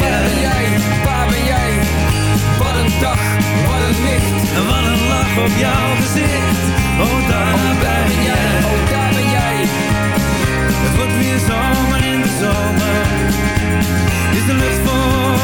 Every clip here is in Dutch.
Waar ben jij? Waar ben jij? Wat een dag, wat een licht. En wat een lach op jouw gezicht. Oh, daar Oh, daar ben jij, oh, daar ben jij. Het wordt weer zomer in de zomer. Is de lucht voor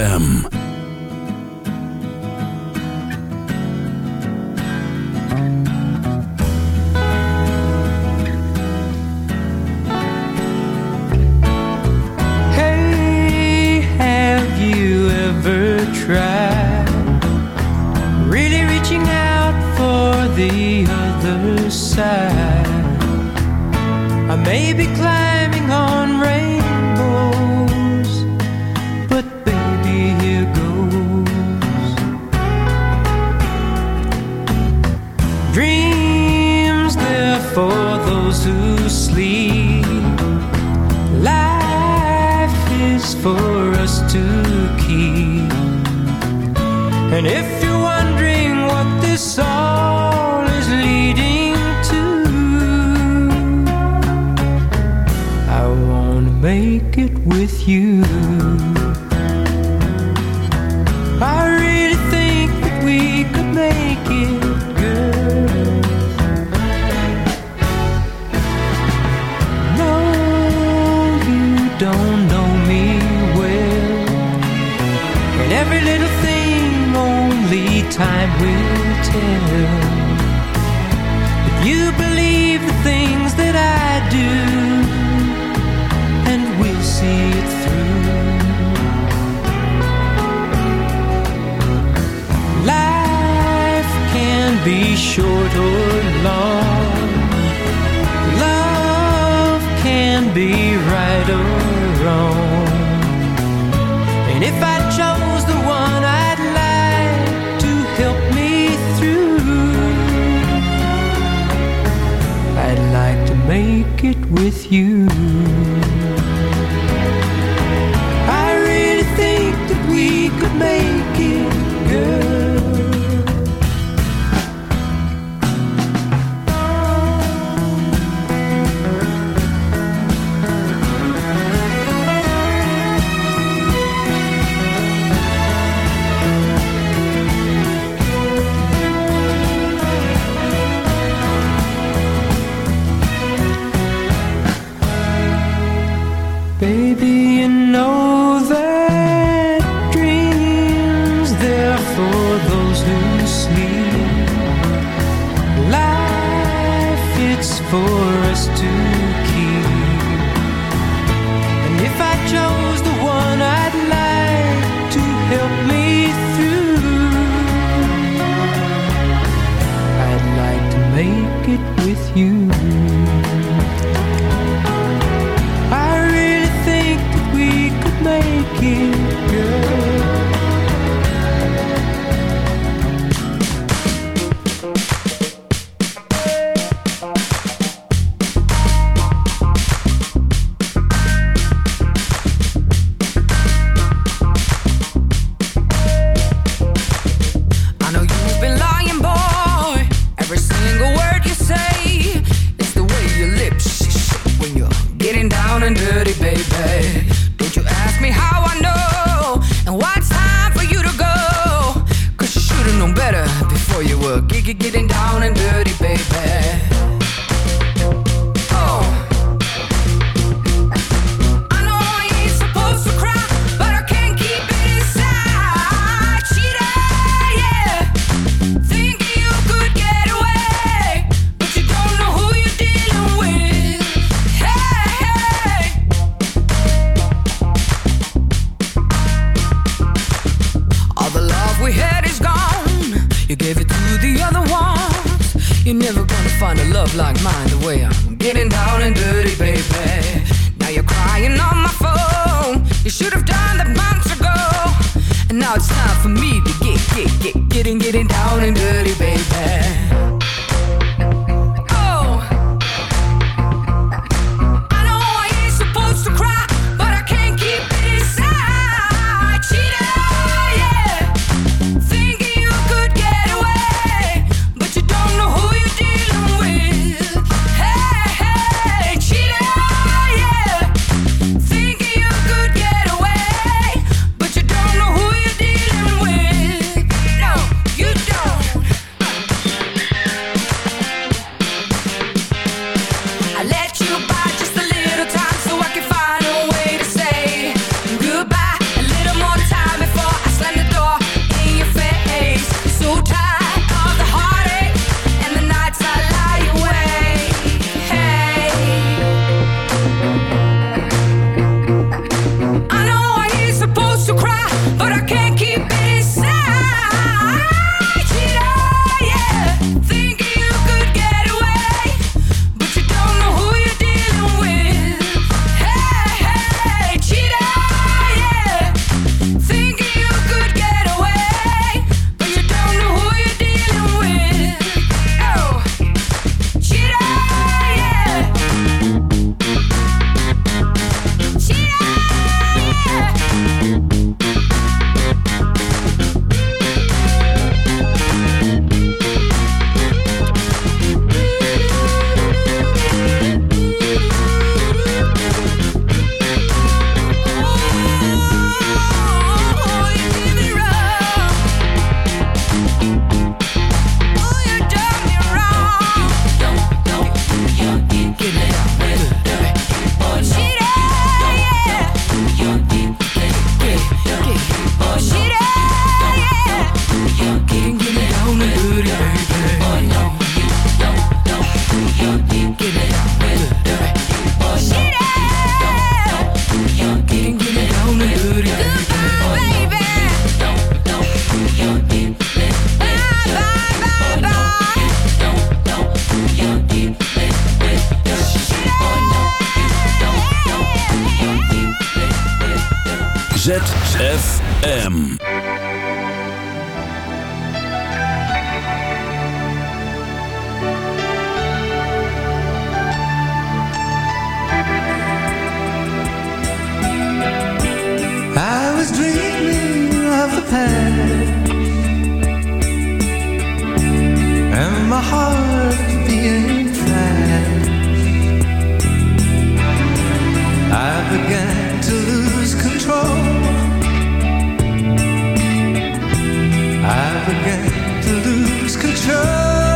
ZFM. ZFM. I was dreaming of the past And my heart began to lose control.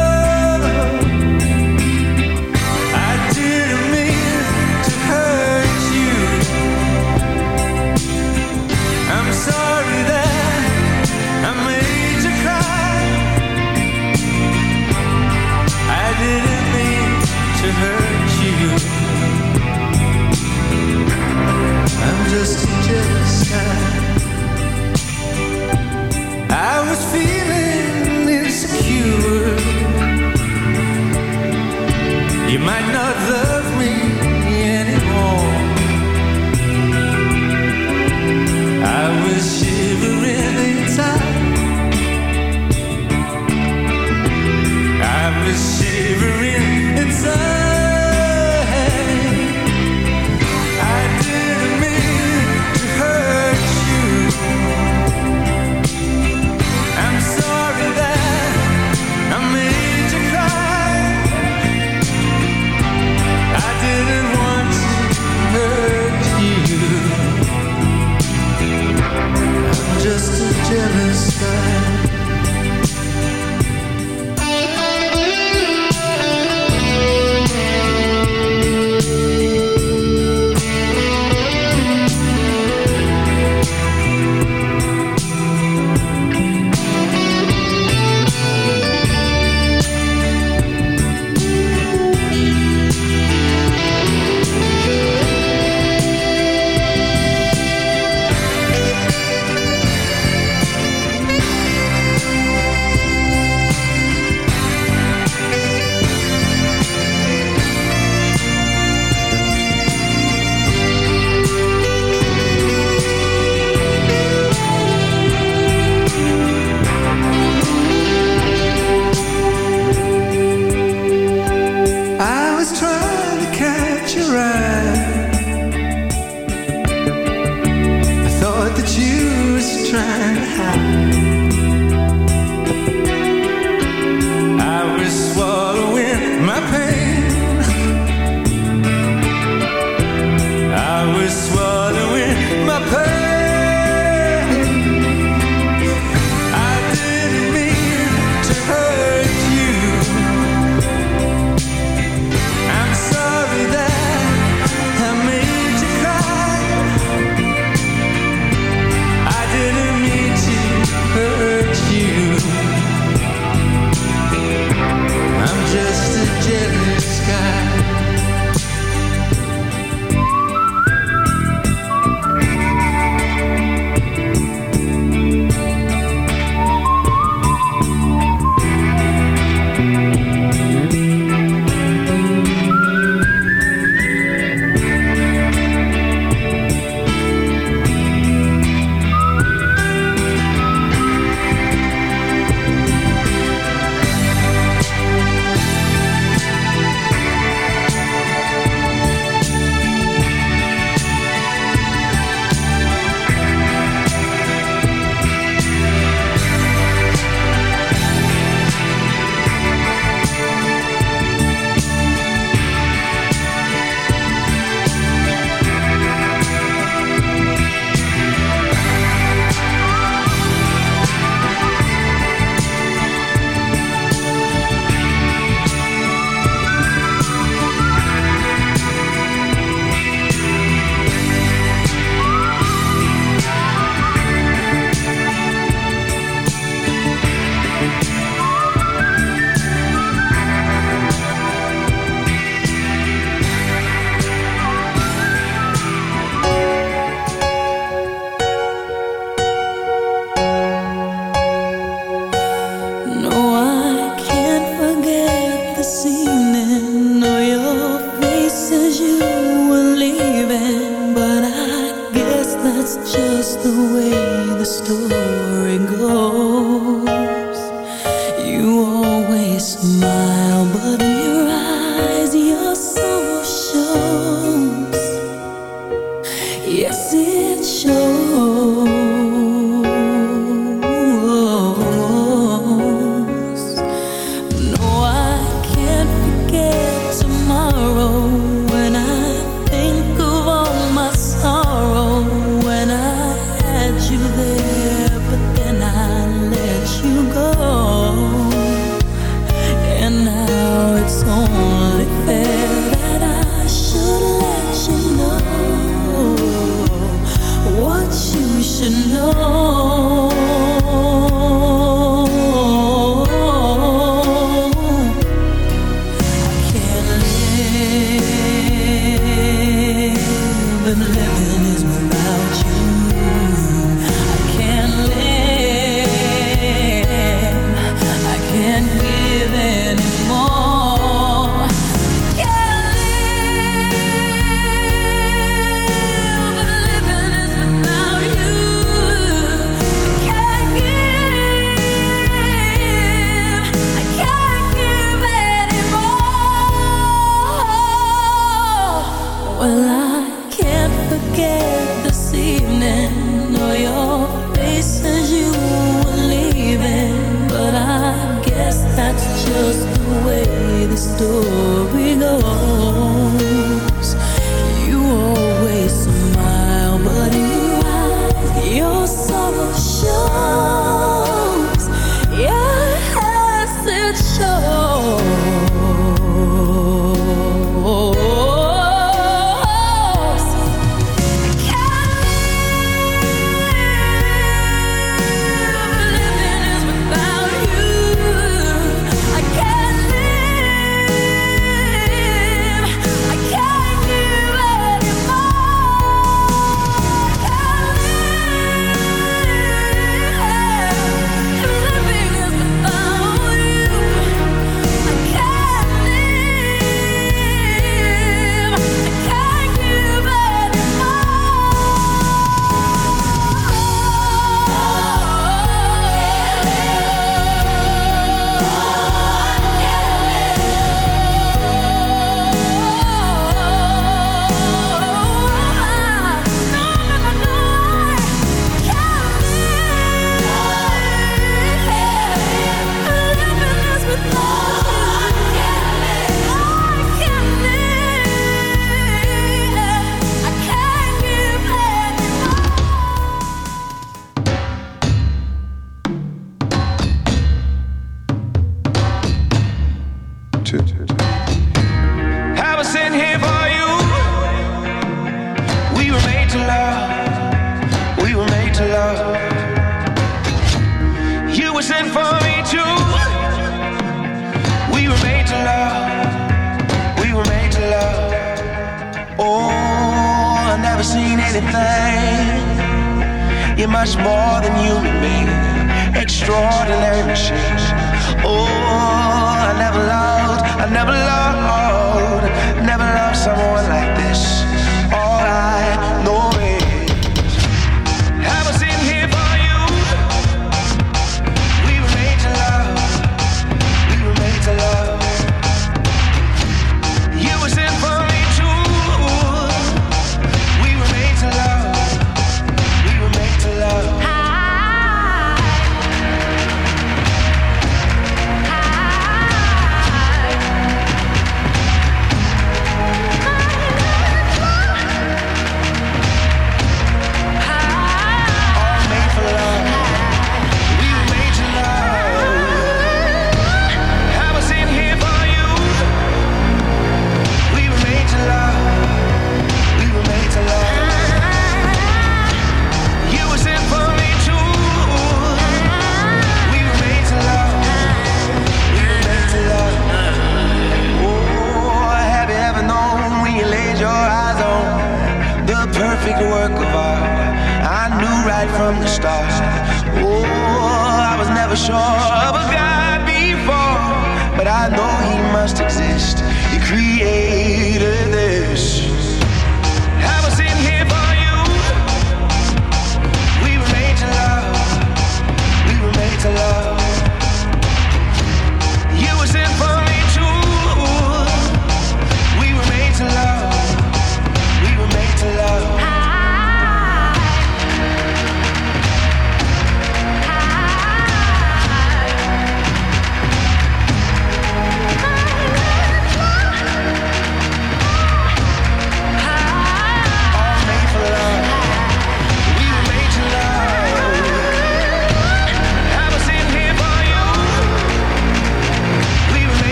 might not love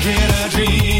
get a dream.